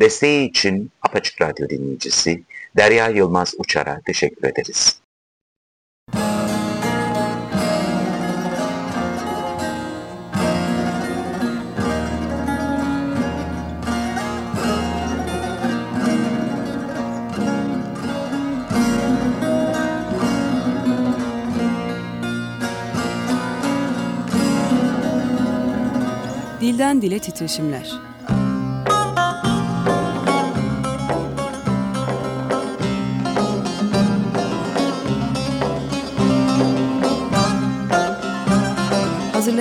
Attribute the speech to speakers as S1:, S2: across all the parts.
S1: Desteği için Apaçık Radyo dinleyicisi Derya Yılmaz Uçar'a teşekkür ederiz.
S2: Dilden Dile Titreşimler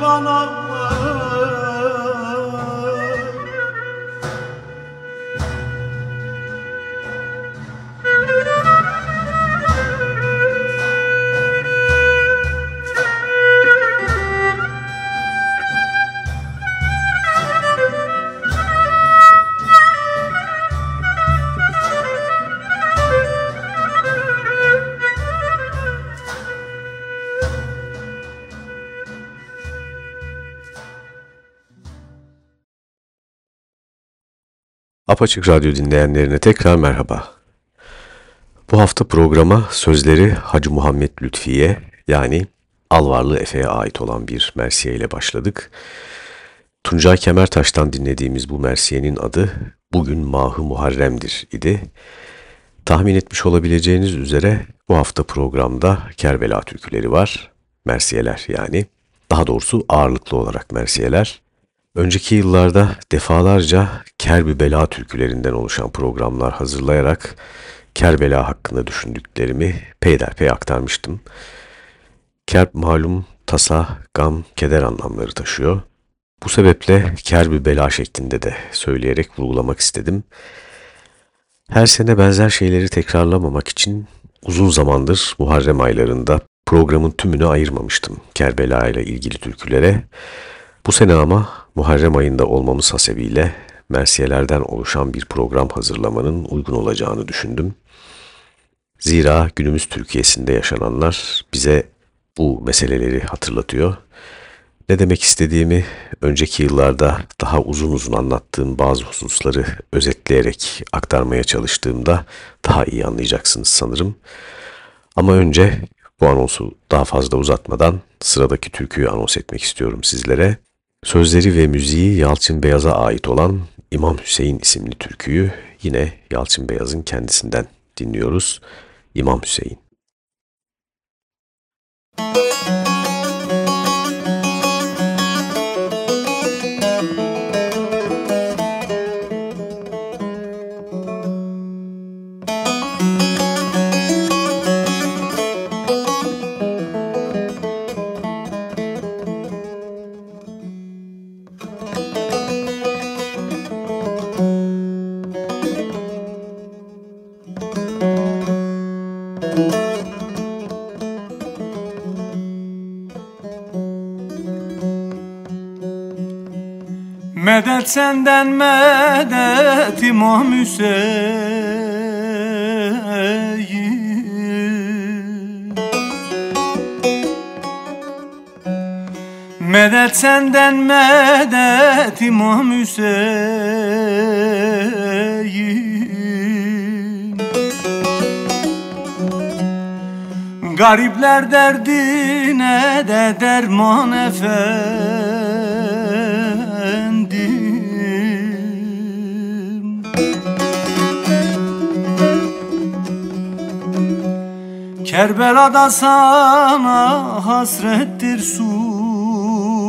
S3: bana Apaçık Radyo dinleyenlerine tekrar merhaba. Bu hafta programa sözleri Hacı Muhammed Lütfiye yani Alvarlı Efe'ye ait olan bir mersiye ile başladık. Tuncay Kemertaş'tan dinlediğimiz bu mersiyenin adı Bugün Mahı Muharrem'dir idi. Tahmin etmiş olabileceğiniz üzere bu hafta programda Kerbela türküleri var. Mersiyeler yani. Daha doğrusu ağırlıklı olarak mersiyeler. Önceki yıllarda defalarca Kerbi Bela türkülerinden oluşan programlar hazırlayarak Kerbela hakkında düşündüklerimi peyderpey aktarmıştım. Kerb malum tasa, gam, keder anlamları taşıyor. Bu sebeple Kerbi Bela şeklinde de söyleyerek vurgulamak istedim. Her sene benzer şeyleri tekrarlamamak için uzun zamandır Muharrem aylarında programın tümünü ayırmamıştım Kerbela ile ilgili türkülere. Bu sene ama Muharrem ayında olmamız hasebiyle mersiyelerden oluşan bir program hazırlamanın uygun olacağını düşündüm. Zira günümüz Türkiye'sinde yaşananlar bize bu meseleleri hatırlatıyor. Ne demek istediğimi önceki yıllarda daha uzun uzun anlattığım bazı hususları özetleyerek aktarmaya çalıştığımda daha iyi anlayacaksınız sanırım. Ama önce bu anonsu daha fazla uzatmadan sıradaki türküyü anons etmek istiyorum sizlere. Sözleri ve müziği Yalçın Beyaz'a ait olan İmam Hüseyin isimli türküyü yine Yalçın Beyaz'ın kendisinden dinliyoruz. İmam Hüseyin.
S2: Medet senden medet İmam Hüseyin Medet senden medet İmam Hüseyin Garipler derdine de derman efendim Kerbela'da sana hasrettir sular.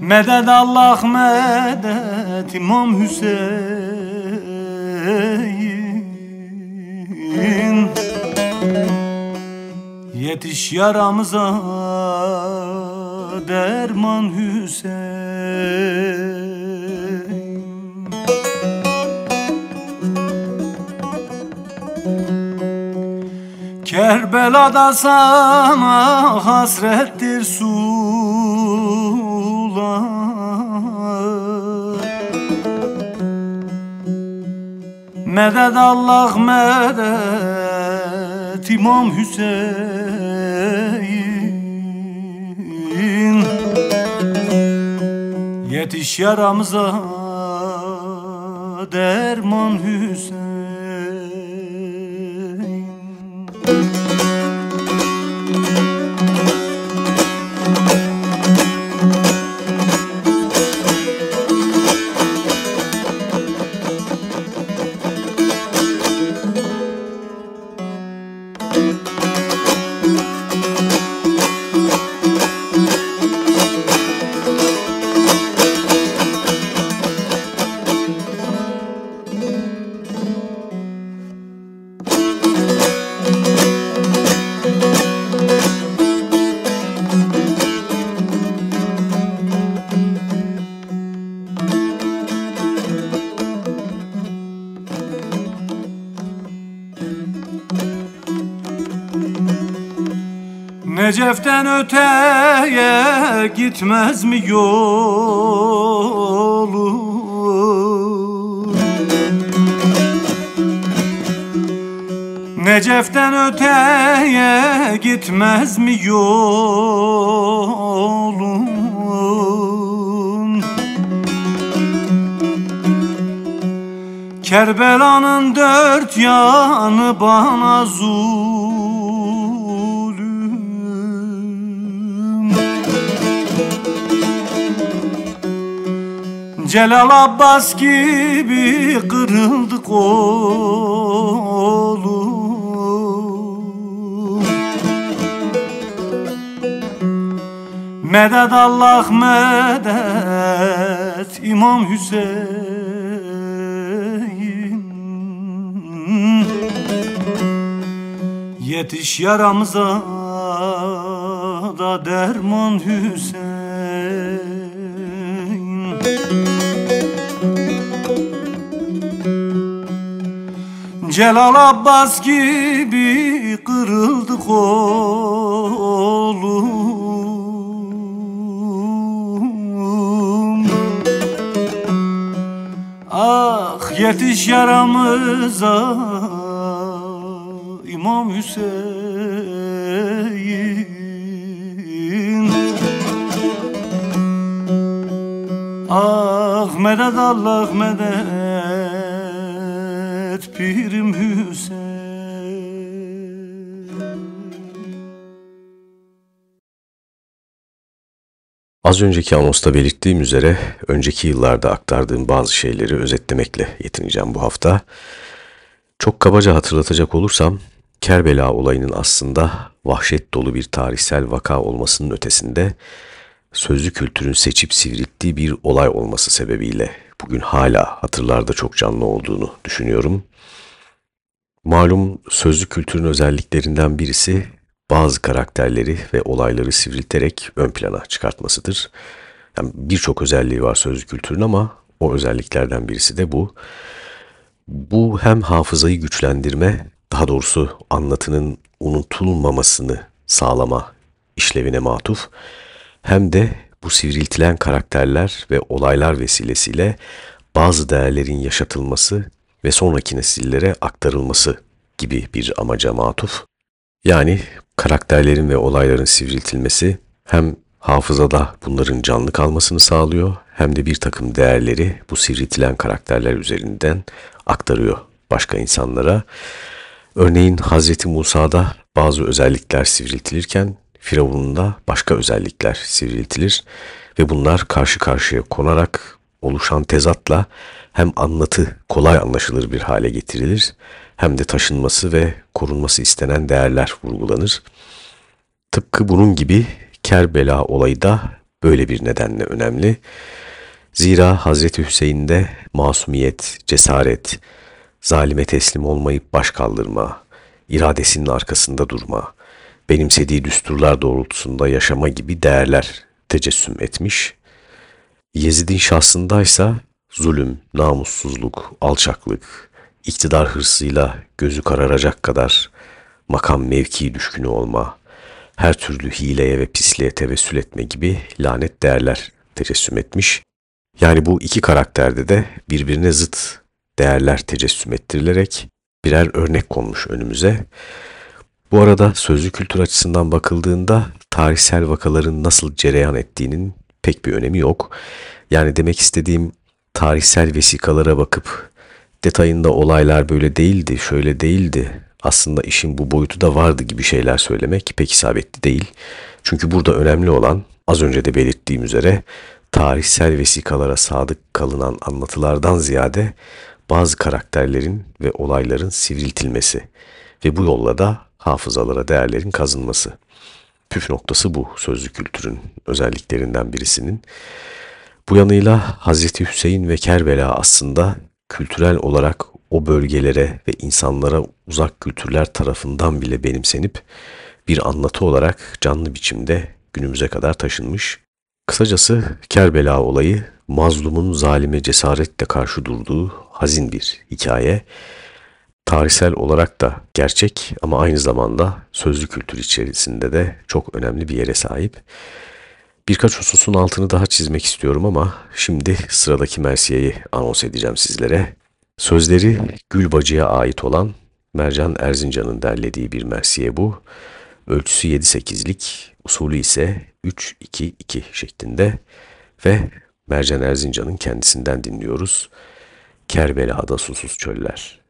S2: Medet Allah medet İmam Hüseyin. Yetiş yaramıza derman Hüseyin Kerbela'da sana hasrettir sular. Medet Allah medet İmam Hüseyin. Yetiş yaramıza derman Hüseyin Necef'ten öteye gitmez mi yolu? Necef'ten öteye gitmez mi yolun? Kerbela'nın dört yanı bana zulüm Celal Abbas gibi kırıldı kolum Medet Allah medet İmam Hüseyin. Yetiş yaramıza da derman Hüseyin Celal Abbas gibi kırıldı kolum. Ah yetiş yaramıza İmam Hüseyin. Ah medet Allah medet Pirim Hüseyin
S3: Az önceki anonsta belirttiğim üzere önceki yıllarda aktardığım bazı şeyleri özetlemekle yetineceğim bu hafta. Çok kabaca hatırlatacak olursam Kerbela olayının aslında vahşet dolu bir tarihsel vaka olmasının ötesinde sözlü kültürün seçip sivrilttiği bir olay olması sebebiyle bugün hala hatırlarda çok canlı olduğunu düşünüyorum. Malum sözlü kültürün özelliklerinden birisi bazı karakterleri ve olayları sivrilterek ön plana çıkartmasıdır. Yani Birçok özelliği var sözlü kültürün ama o özelliklerden birisi de bu. Bu hem hafızayı güçlendirme, daha doğrusu anlatının unutulmamasını sağlama işlevine matuf, hem de bu sivriltilen karakterler ve olaylar vesilesiyle bazı değerlerin yaşatılması ve sonraki nesillere aktarılması gibi bir amaca matuf. Yani karakterlerin ve olayların sivriltilmesi hem hafızada bunların canlı kalmasını sağlıyor hem de bir takım değerleri bu sivriltilen karakterler üzerinden aktarıyor başka insanlara. Örneğin Hazreti Musa'da bazı özellikler sivriltilirken Firavun'un da başka özellikler sivriltilir ve bunlar karşı karşıya konarak oluşan tezatla hem anlatı kolay anlaşılır bir hale getirilir hem de taşınması ve korunması istenen değerler vurgulanır. Tıpkı bunun gibi Kerbela olayı da böyle bir nedenle önemli. Zira Hazreti Hüseyin'de masumiyet, cesaret, zalime teslim olmayıp baş kaldırma, iradesinin arkasında durma, benimsediği düsturlar doğrultusunda yaşama gibi değerler tecessüm etmiş. Yezid'in şahsındaysa zulüm, namussuzluk, alçaklık, iktidar hırsıyla gözü kararacak kadar makam mevki düşkünü olma, her türlü hileye ve pisliğe tevessül etme gibi lanet değerler tecessüm etmiş. Yani bu iki karakterde de birbirine zıt değerler tecessüm ettirilerek birer örnek konmuş önümüze. Bu arada sözlü kültür açısından bakıldığında tarihsel vakaların nasıl cereyan ettiğinin pek bir önemi yok. Yani demek istediğim tarihsel vesikalara bakıp detayında olaylar böyle değildi, şöyle değildi, aslında işin bu boyutu da vardı gibi şeyler söylemek pek isabetli değil. Çünkü burada önemli olan az önce de belirttiğim üzere tarihsel vesikalara sadık kalınan anlatılardan ziyade bazı karakterlerin ve olayların sivriltilmesi ve bu yolla da hafızalara değerlerin kazınması. Püf noktası bu sözlü kültürün özelliklerinden birisinin. Bu yanıyla Hazreti Hüseyin ve Kerbela aslında kültürel olarak o bölgelere ve insanlara uzak kültürler tarafından bile benimsenip bir anlatı olarak canlı biçimde günümüze kadar taşınmış. Kısacası Kerbela olayı mazlumun zalime cesaretle karşı durduğu hazin bir hikaye. Tarihsel olarak da gerçek ama aynı zamanda sözlü kültür içerisinde de çok önemli bir yere sahip. Birkaç hususun altını daha çizmek istiyorum ama şimdi sıradaki Mersiye'yi anons edeceğim sizlere. Sözleri Gülbacı'ya ait olan Mercan Erzincan'ın derlediği bir Mersiye bu. Ölçüsü 7-8'lik, usulü ise 3-2-2 şeklinde ve Mercan Erzincan'ın kendisinden dinliyoruz. Kerbela'da susuz çöller.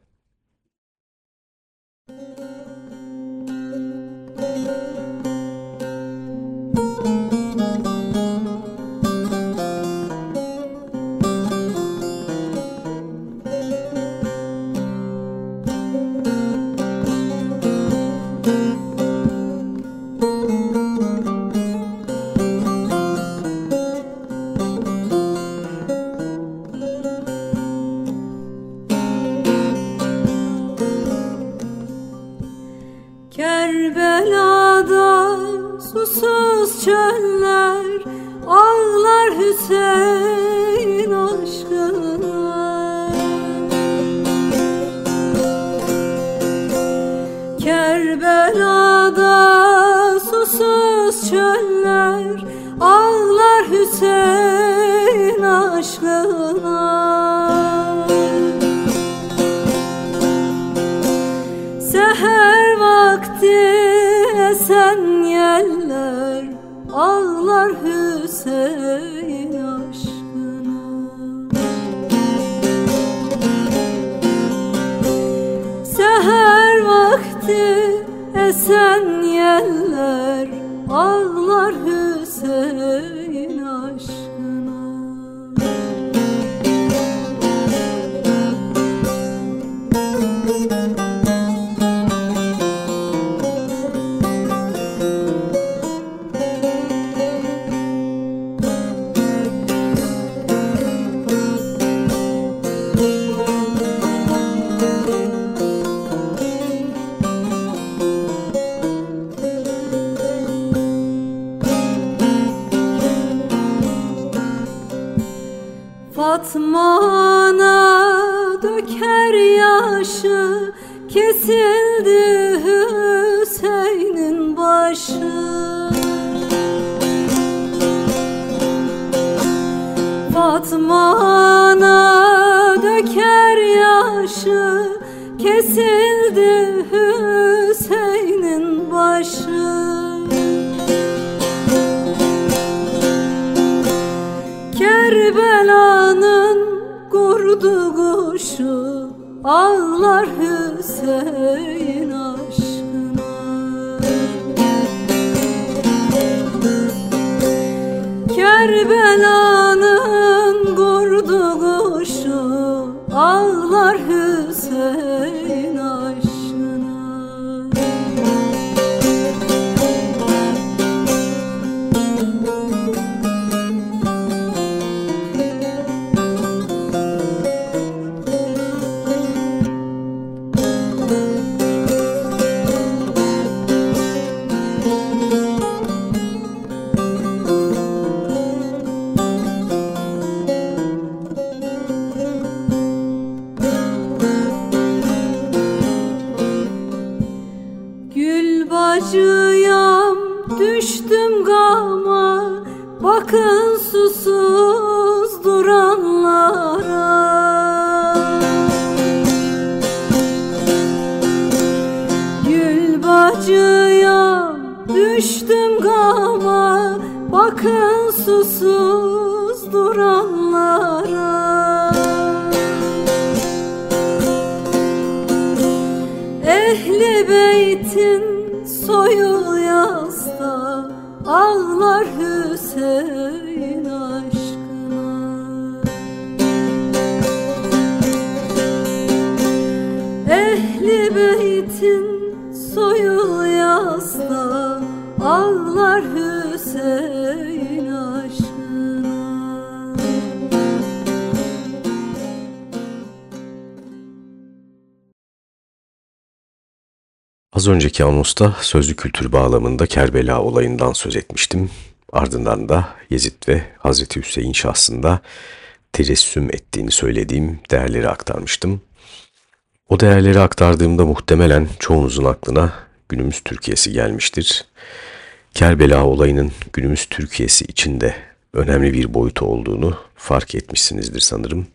S4: Gül bacıyam düştüm gama Bakın susuz duranlara. Ehli beytin soyu yasta Ağlar Hüseyin Ağlar Hüseyin aşkına
S3: Az önceki anonsta sözlü kültür bağlamında Kerbela olayından söz etmiştim. Ardından da Yezid ve Hazreti Hüseyin şahsında tecessüm ettiğini söylediğim değerleri aktarmıştım. O değerleri aktardığımda muhtemelen çoğunuzun aklına günümüz Türkiye'si gelmiştir. Kerbela olayının günümüz Türkiye'si içinde önemli bir boyutu olduğunu fark etmişsinizdir sanırım.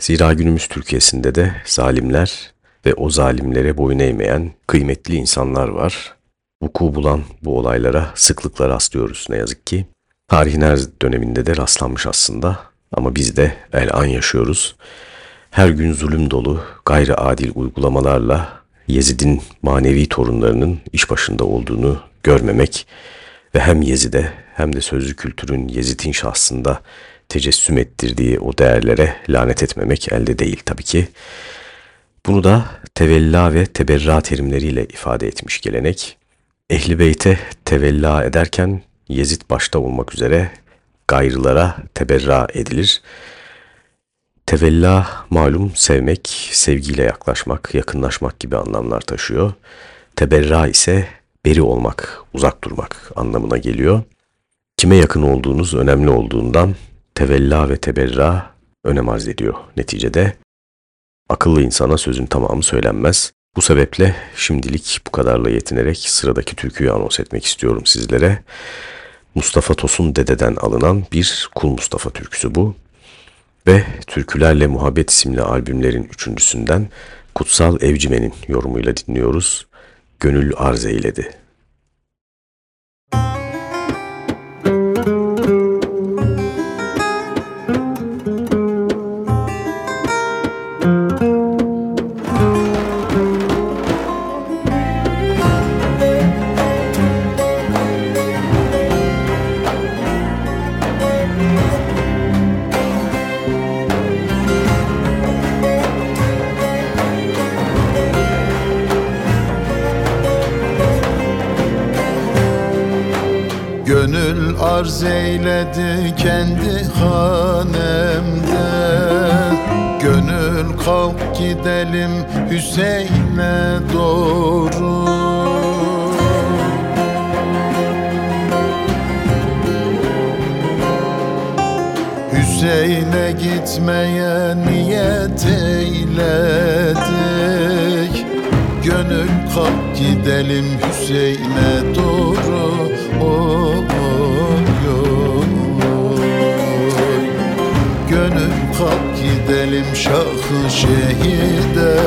S3: Zira günümüz Türkiye'sinde de zalimler ve o zalimlere boyun eğmeyen kıymetli insanlar var. Vuku bulan bu olaylara sıklıkla rastlıyoruz ne yazık ki. Tarihin her döneminde de rastlanmış aslında ama biz de el an yaşıyoruz. Her gün zulüm dolu, gayri adil uygulamalarla Yezid'in manevi torunlarının iş başında olduğunu görmemek ve hem Yezid'e hem de sözlü kültürün Yezid'in şahsında tecessüm ettirdiği o değerlere lanet etmemek elde değil tabii ki. Bunu da tevella ve teberra terimleriyle ifade etmiş gelenek. Ehli beyte tevella ederken Yezid başta olmak üzere gayrılara teberra edilir. Tevella malum sevmek, sevgiyle yaklaşmak, yakınlaşmak gibi anlamlar taşıyor. Teberra ise beri olmak, uzak durmak anlamına geliyor. Kime yakın olduğunuz önemli olduğundan tevella ve teberra önem arz ediyor neticede. Akıllı insana sözün tamamı söylenmez. Bu sebeple şimdilik bu kadarla yetinerek sıradaki türküyü anons etmek istiyorum sizlere. Mustafa Tosun Dede'den alınan bir Kul Mustafa türküsü bu. Ve Türkülerle Muhabbet isimli albümlerin üçüncüsünden Kutsal Evcimen'in yorumuyla dinliyoruz. Gönül arz eyledi.
S5: Arz eyledi kendi hanemde. Gönül kalk gidelim Hüseyin'e doğru. Hüseyin'e gitmeye niyet eyledik. Gönül kalk gidelim Hüseyin'e doğru Şahı şehide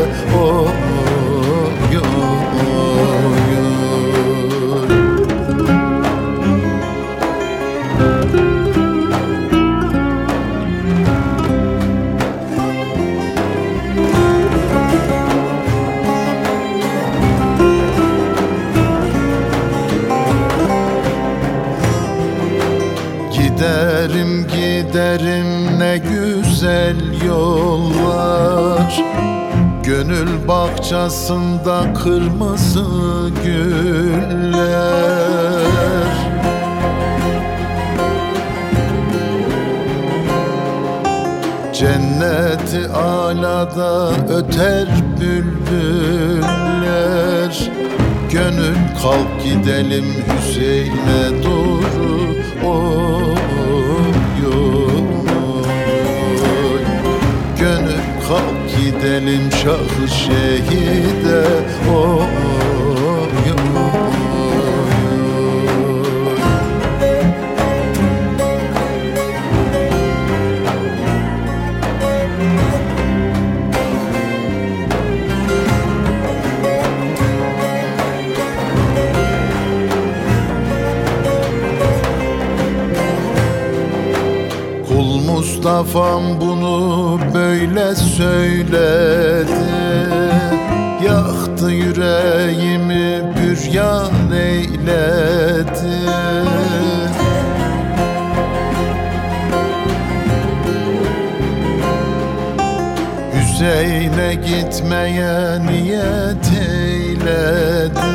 S5: Hüseyin'e gitmeye niyet eyledi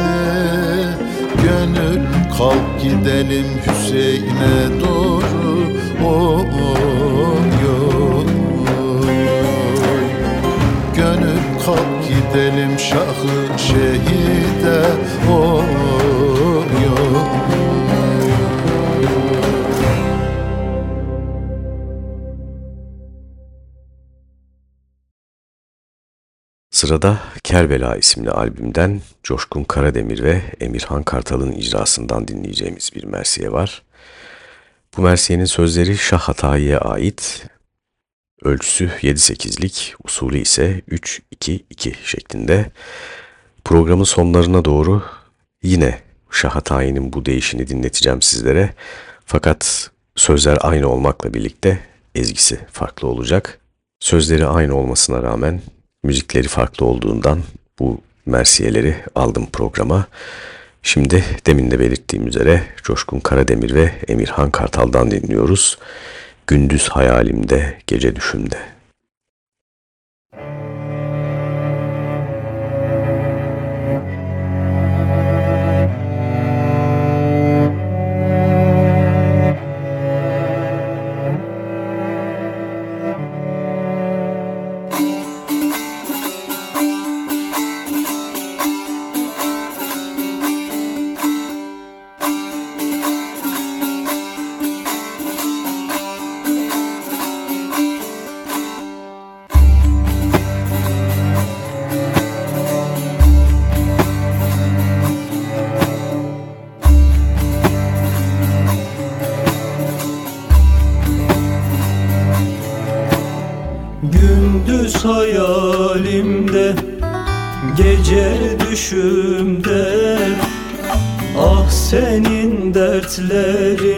S5: Gönül kalk gidelim Hüseyin'e doğru oy, oy. Gönül kalk gidelim Şahı şehide oy,
S3: Sırada Kerbela isimli albümden Coşkun Karademir ve Emirhan Kartal'ın icrasından dinleyeceğimiz bir mersiye var. Bu mersiyenin sözleri Şah Hatayi'ye ait, ölçüsü 7-8'lik, usulü ise 3-2-2 şeklinde. Programın sonlarına doğru yine Şah Hatayi'nin bu değişini dinleteceğim sizlere. Fakat sözler aynı olmakla birlikte ezgisi farklı olacak. Sözleri aynı olmasına rağmen müzikleri farklı olduğundan bu mersiyeleri aldım programa. Şimdi demin de belirttiğim üzere Coşkun Karademir ve Emirhan Kartal'dan dinliyoruz. Gündüz hayalimde, gece düşümde.
S2: Senin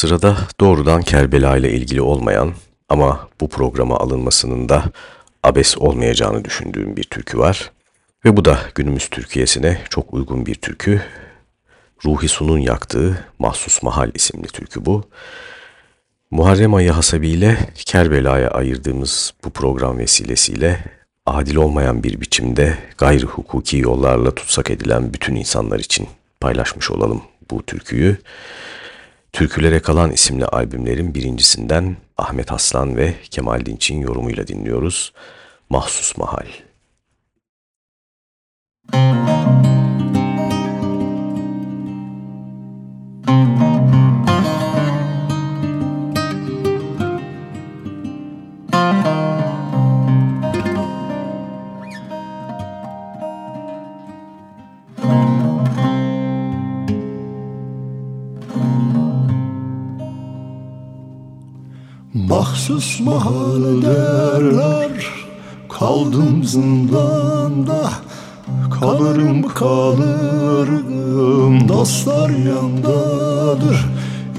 S3: Sırada doğrudan Kerbela ile ilgili olmayan ama bu programa alınmasının da abes olmayacağını düşündüğüm bir türkü var. Ve bu da günümüz Türkiye'sine çok uygun bir türkü. Ruhi Sun'un yaktığı Mahsus Mahal isimli türkü bu. Muharrem ayı hasebiyle Kerbela'ya ayırdığımız bu program vesilesiyle adil olmayan bir biçimde gayri hukuki yollarla tutsak edilen bütün insanlar için paylaşmış olalım bu türküyü. Türkülere Kalan isimli albümlerin birincisinden Ahmet Aslan ve Kemal Dinç'in yorumuyla dinliyoruz. Mahsus Mahal.
S6: Mahsus mahal derler Kaldım zindanda Kalırım kalırım Dostlar yandadır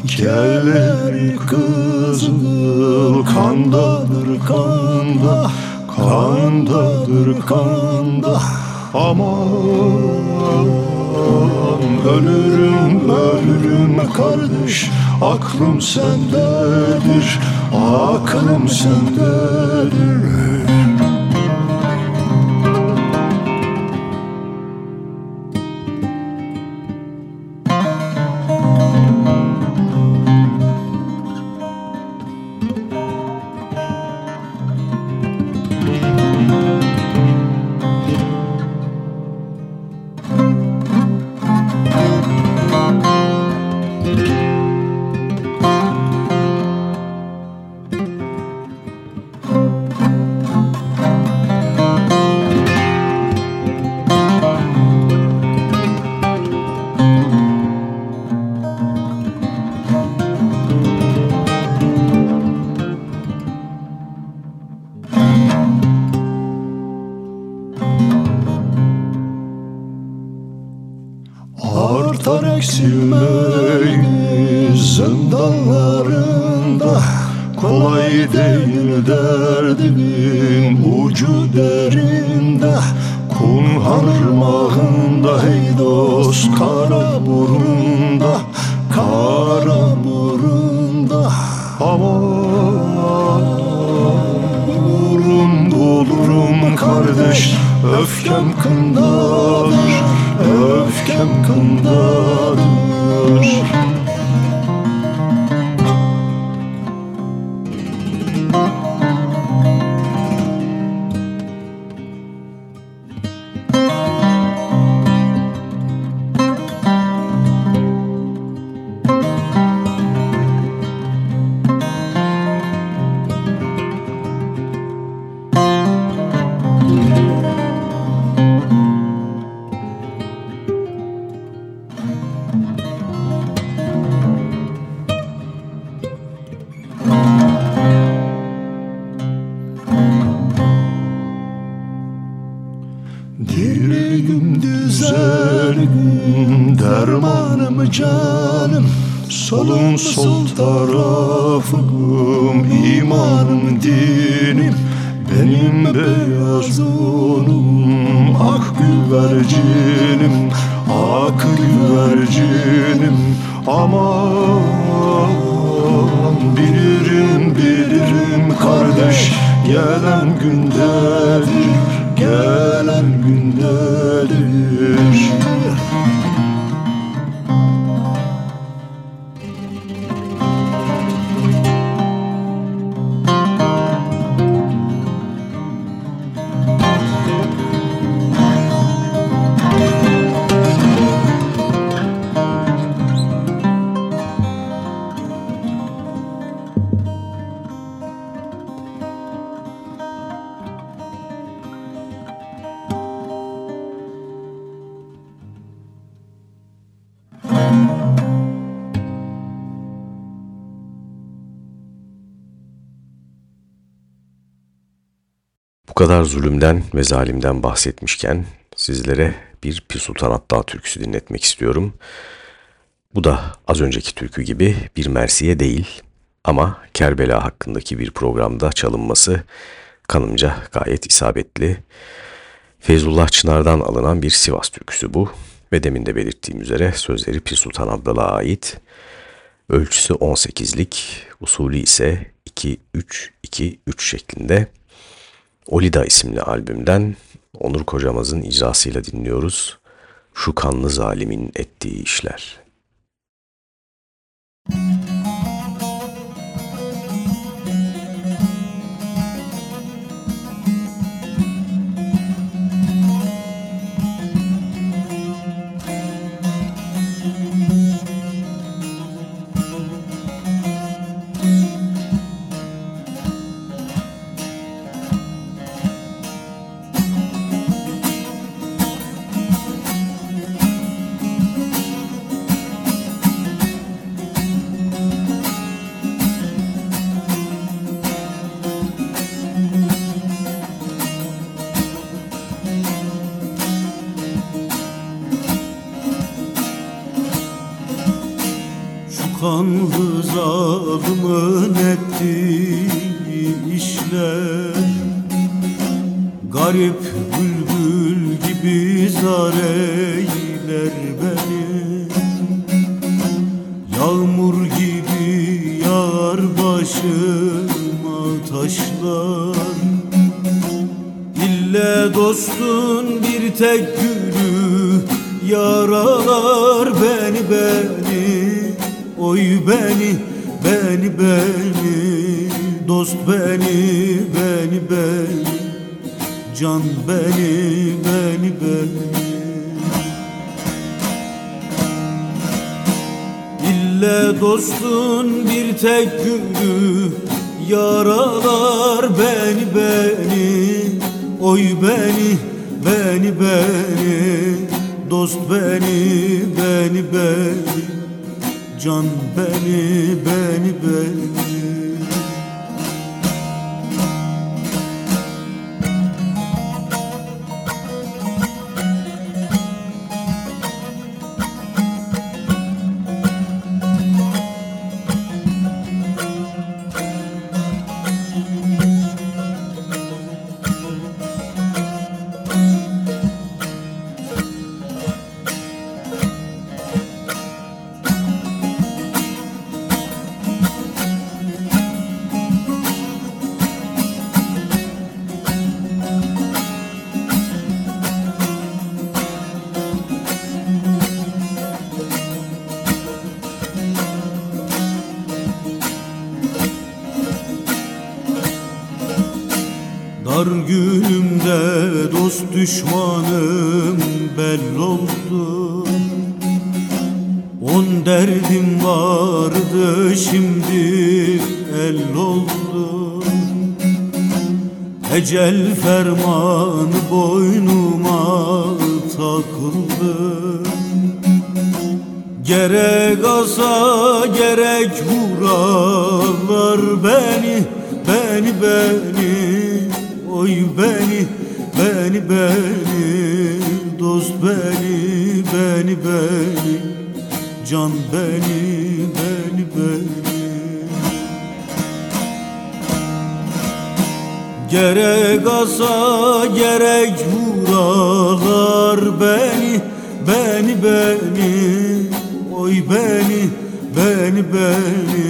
S6: Kelleri kızıl Kandadır kanda Kandadır kanda Aman ölürüm ölürüm kardeş. Aklım sendedir Aklım sendedir
S3: torlo kadar zulümden ve zalimden bahsetmişken sizlere bir Pir Sultan Abdal türküsü dinletmek istiyorum. Bu da az önceki türkü gibi bir Mersiye değil ama Kerbela hakkındaki bir programda çalınması kanımca gayet isabetli. Feyzullah Çınar'dan alınan bir Sivas türküsü bu ve demin de belirttiğim üzere sözleri Pir Sultan Abdal'a ait. Ölçüsü 18'lik, usulü ise 2-3-2-3 şeklinde. Olida isimli albümden Onur Kocamaz'ın icrasıyla dinliyoruz. Şu kanlı zalimin ettiği işler.
S7: Şu Can beni beni beni. İlle dostun bir tek gülü Yaralar beni beni. Oy beni beni beni. Dost beni beni beni. Can beni beni beni Beni beni dost beni Beni beni can beni Beni beni Gerek asa gerek vurarlar beni Beni beni oy beni Beni beni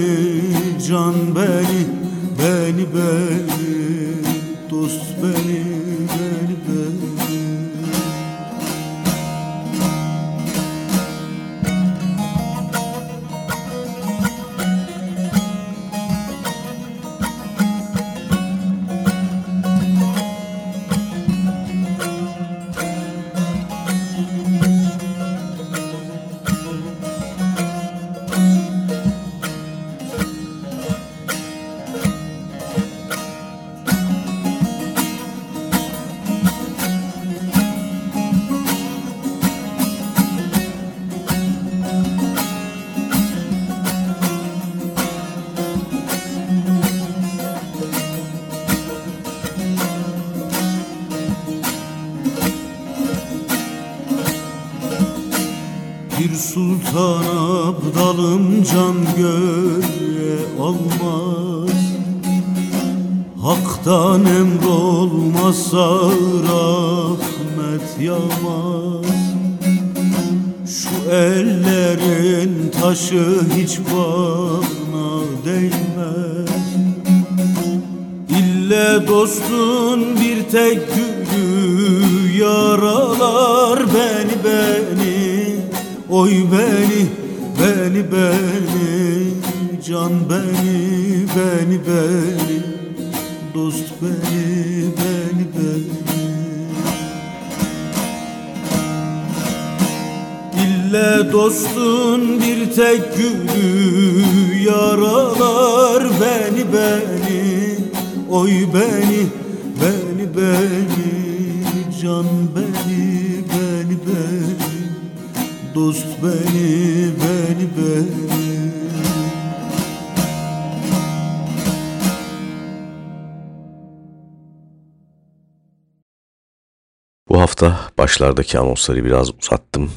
S7: can beni Beni beni dost Beni yaralar beni beni Oy beni beni beni. Can beni beni beni. Dost beni beni beni. İlle dostun bir tek gülü yaralar beni beni. Oy beni beni beni. Can beni dost beni beni beni
S3: Bu hafta başlardaki anonsları biraz uzattım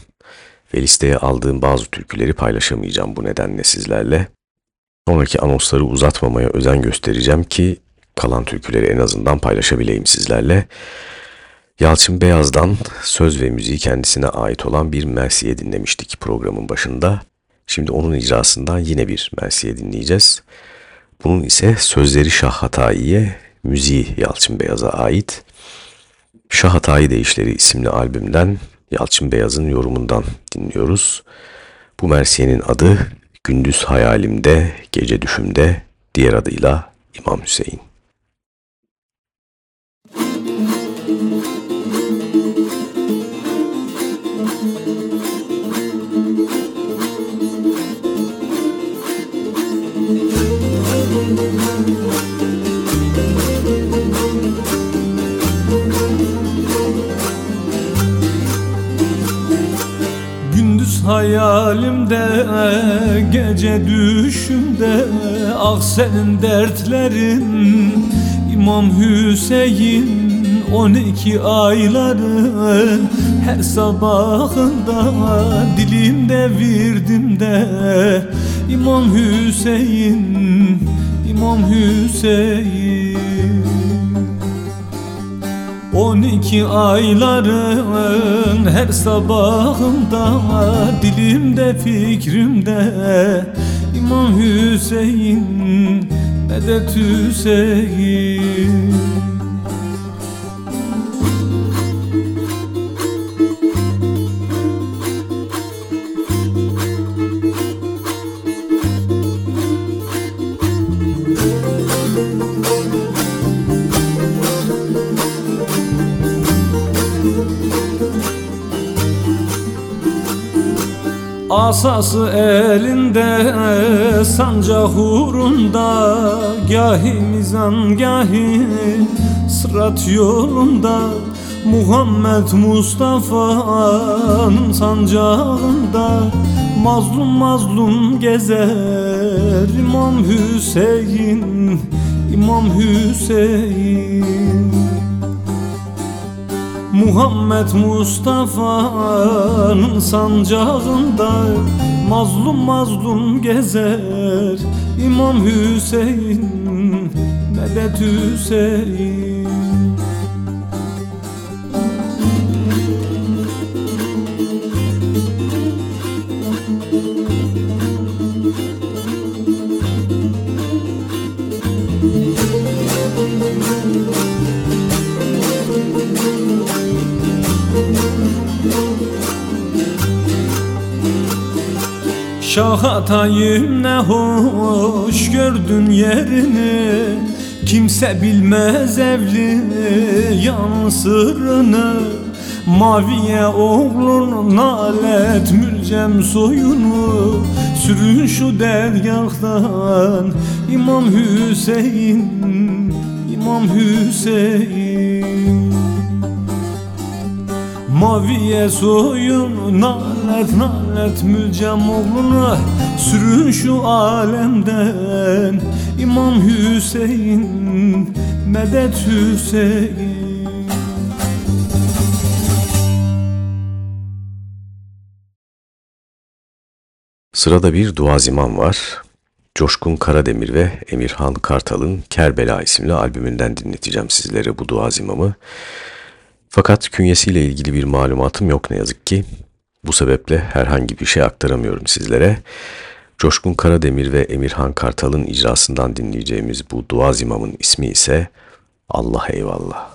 S3: ve listeye aldığım bazı türküleri paylaşamayacağım bu nedenle sizlerle. Sonraki anonsları uzatmamaya özen göstereceğim ki kalan türküleri en azından paylaşabileyim sizlerle. Yalçın Beyaz'dan söz ve müziği kendisine ait olan bir Mersiye dinlemiştik programın başında. Şimdi onun icrasından yine bir Mersiye dinleyeceğiz. Bunun ise sözleri Şah Hatayi'ye, müziği Yalçın Beyaz'a ait. Şah Hatayi Değişleri isimli albümden Yalçın Beyaz'ın yorumundan dinliyoruz. Bu Mersiye'nin adı Gündüz Hayalimde, Gece Düşümde, diğer adıyla İmam Hüseyin.
S7: Gündüz hayalimde gece düşümde Ah senin dertlerin. İmam Hüseyin On iki ayların her sabahında Dilimde virdimde. İmam Hüseyin İmam Hüseyin On iki ayların her sabahında Dilimde fikrimde İmam Hüseyin Medet Hüseyin
S2: Asası elinde sancak uğrunda Gahi mizan gahi sırat yolunda. Muhammed Mustafa'nın sancağında. Mazlum mazlum gezer İmam Hüseyin İmam Hüseyin Muhammed Mustafa'nın sancağında Mazlum mazlum gezer İmam Hüseyin Medet Hüseyin Şahatayım ne hoş gördün yerini. Kimse bilmez evli yan sırrını Maviye oğlun nalet mülcem soyunu. Sürün şu dergahtan İmam Hüseyin İmam Hüseyin. Maviye soyun nalet nalet mülcem oğluna Sürün şu alemden İmam Hüseyin Medet Hüseyin
S8: Sırada bir duaziman var. Coşkun Karademir ve Emirhan Kartal'ın Kerbela isimli albümünden dinleteceğim sizlere bu duazimamı. Fakat künyesiyle ilgili bir malumatım yok ne yazık ki. Bu sebeple herhangi bir şey aktaramıyorum sizlere. Coşkun Karademir ve Emirhan Kartal'ın icrasından dinleyeceğimiz bu dua zimamın ismi ise Allah Eyvallah.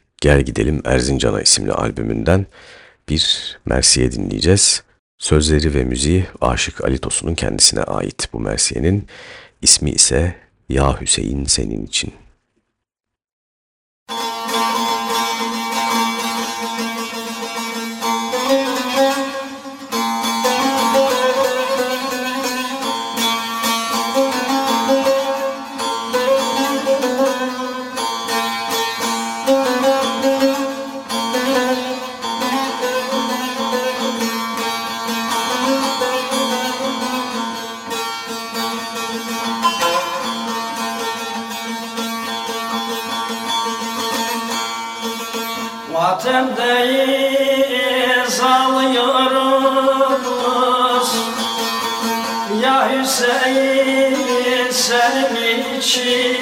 S8: Gel Gidelim Erzincan'a isimli albümünden bir Mersiye dinleyeceğiz.
S3: Sözleri ve müziği Aşık Ali Tosun'un kendisine ait bu Mersiye'nin ismi ise Ya Hüseyin Senin için.
S9: Senin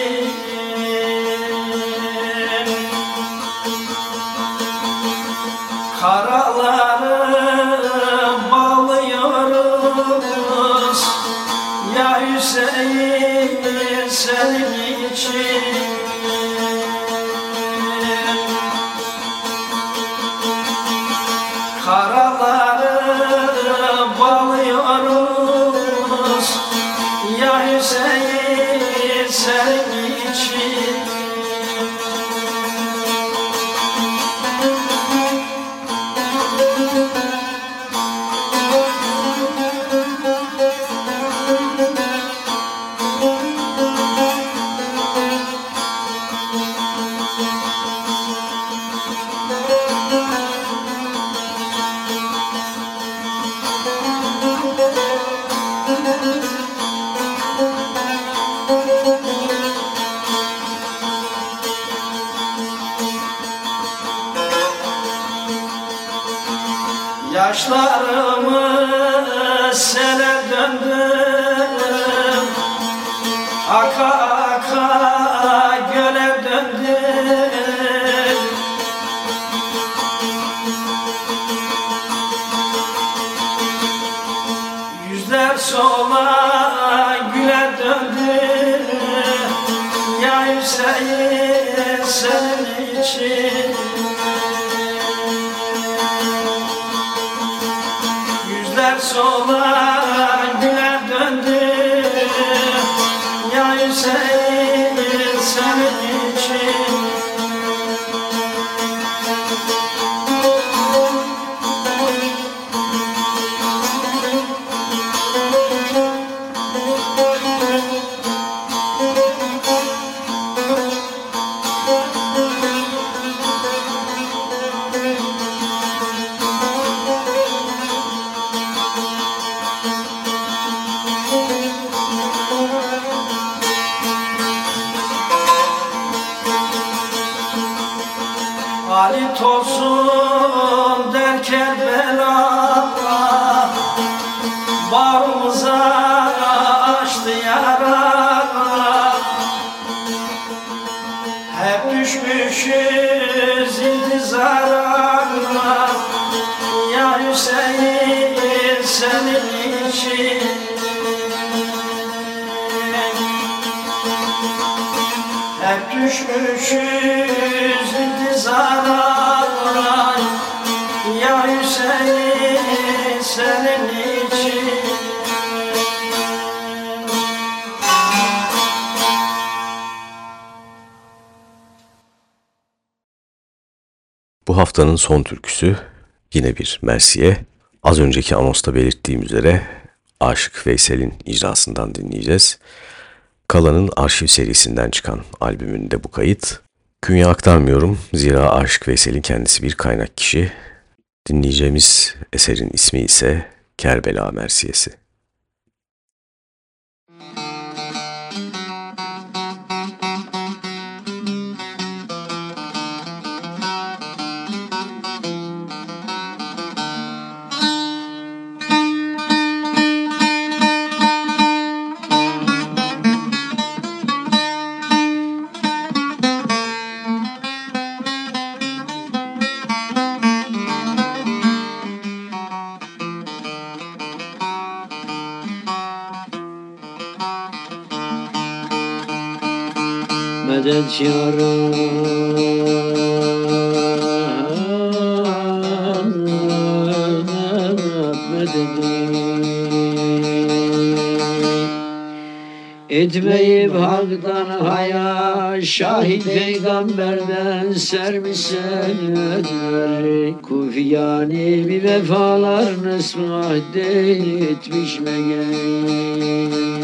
S3: Bu haftanın son türküsü yine bir Mersiye. Az önceki anosta belirttiğim üzere Aşık Veysel'in icrasından dinleyeceğiz. Kala'nın arşiv serisinden çıkan albümünde bu kayıt. Künye aktarmıyorum zira Aşık Veysel'in kendisi bir kaynak kişi. Dinleyeceğimiz eserin ismi ise Kerbela Mersiyesi.
S10: medet yaram Etmeyip haktan haya Şahit peygamberden sermişsen öder Kufyani bir vefalar nısmah etmiş meğer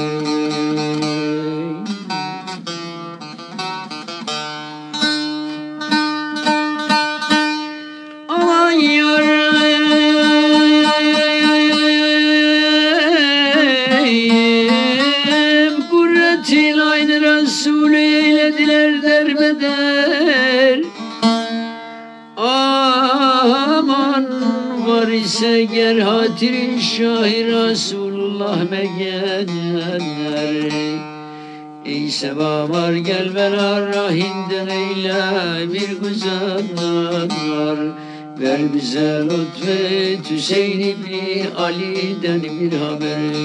S10: bize lütfet Hüseyin İbni Ali'den bir haber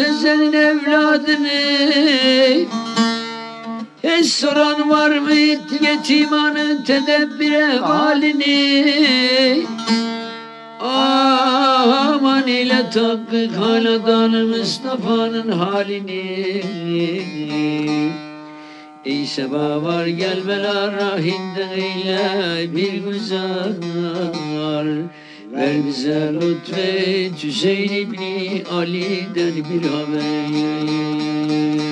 S10: Şahaliye Mürteze'nin evladını Hiç soran var mı? Yetimanın tedebbire halini. Aman ile takkık haladanı Mustafa'nın halini. Ey seba var gel bela rahinde eyle bir güzel Ver bize lütfet Hüseyin İbni Ali'den bir haber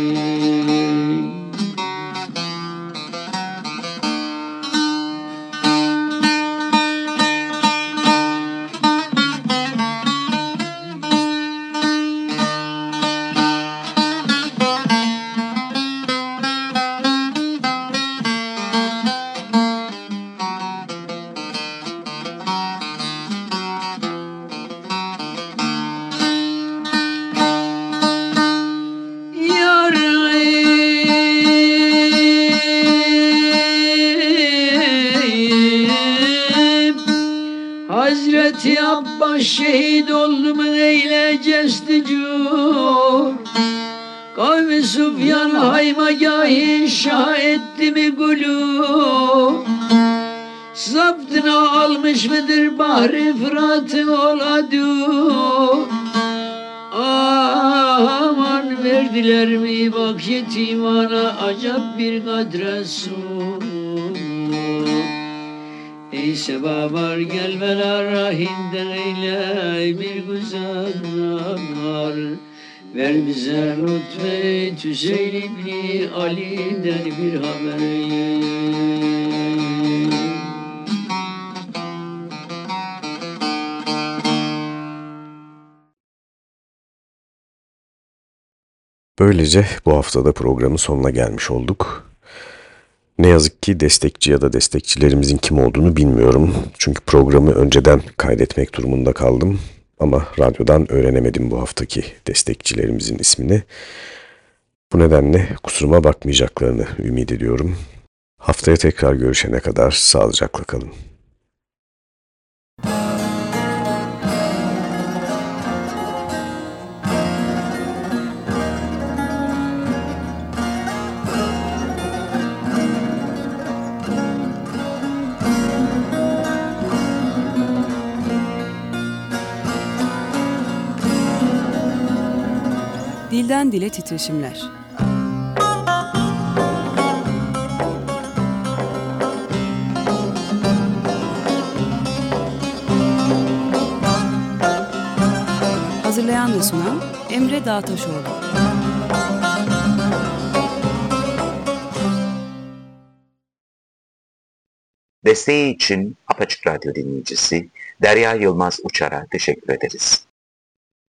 S10: adu Aman verdiler mi bak yetimana acap bir kadre su. Ey seba var gel bela rahinden eyle bir güzel Ver bize lütfet Hüseyin İbni Ali'den bir haber
S3: Böylece bu haftada programın sonuna gelmiş olduk. Ne yazık ki destekçi ya da destekçilerimizin kim olduğunu bilmiyorum. Çünkü programı önceden kaydetmek durumunda kaldım. Ama radyodan öğrenemedim bu haftaki destekçilerimizin ismini. Bu nedenle kusuruma bakmayacaklarını ümit ediyorum. Haftaya tekrar görüşene kadar sağlıcakla kalın.
S11: Dilden dile titreşimler. Hazırlayan ve sunan Emre Dağtaşoğlu.
S1: Desteği için Apaçık Radyo dinleyicisi Derya Yılmaz Uçar'a teşekkür ederiz.